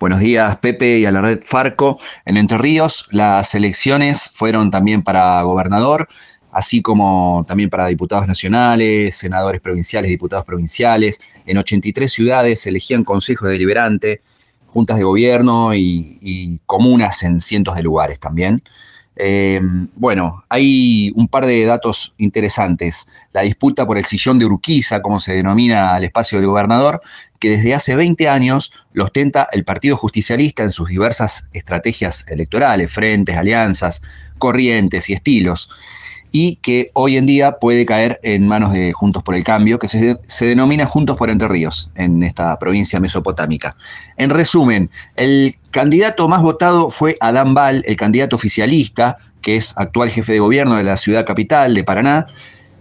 Buenos días, Pepe, y a la red Farco. En Entre Ríos, las elecciones fueron también para gobernador, así como también para diputados nacionales, senadores provinciales, diputados provinciales. En 83 ciudades se elegían consejos deliberante, juntas de gobierno y, y comunas en cientos de lugares también. Eh, bueno, hay un par de datos interesantes. La disputa por el sillón de Urquiza, como se denomina el espacio del gobernador, que desde hace 20 años lo ostenta el Partido Justicialista en sus diversas estrategias electorales, frentes, alianzas, corrientes y estilos y que hoy en día puede caer en manos de Juntos por el Cambio, que se, denomina Juntos por Entre Ríos, en esta provincia mesopotámica. En resumen, el candidato más votado fue Adán Val, el candidato oficialista, que es actual jefe de gobierno de la ciudad capital de Paraná,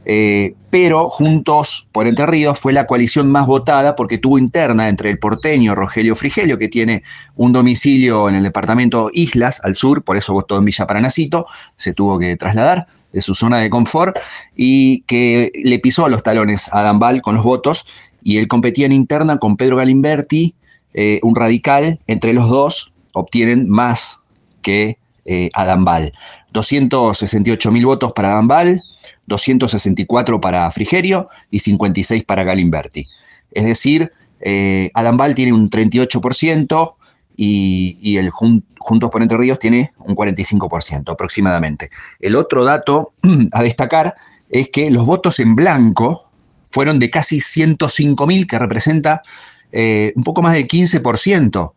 eh, pero Juntos por Entre Ríos fue la coalición más votada porque tuvo interna entre el porteño Rogelio Frigelio, que tiene un domicilio en el departamento Islas, al sur, por eso votó en Villa Paranacito, se tuvo que trasladar, de su zona de confort y que le pisó los talones a Dambal con los votos y él competía en interna con Pedro Galimberti, eh, un radical, entre los dos obtienen más que eh, Adambal. 268 mil votos para Adambal, 264 para Frigerio y 56 para Galimberti. Es decir, eh, Adambal tiene un 38%, y, el Juntos por Entre Ríos tiene un 45% aproximadamente. El otro dato a destacar es que los votos en blanco fueron de casi 105 mil, que representa eh, un poco más del 15%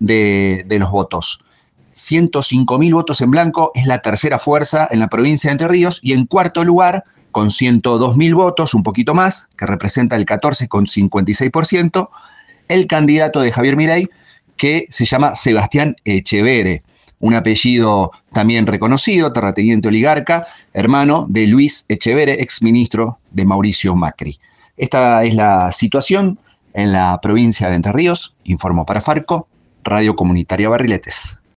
de, de los votos. 105 mil votos en blanco es la tercera fuerza en la provincia de Entre Ríos y en cuarto lugar, con 102 mil votos, un poquito más, que representa el 14,56%, el candidato de Javier Milei, que se llama Sebastián Echevere, un apellido también reconocido, terrateniente oligarca, hermano de Luis Echevere, exministro de Mauricio Macri. Esta es la situación en la provincia de Entre Ríos, informo para Farco, Radio Comunitaria Barriletes.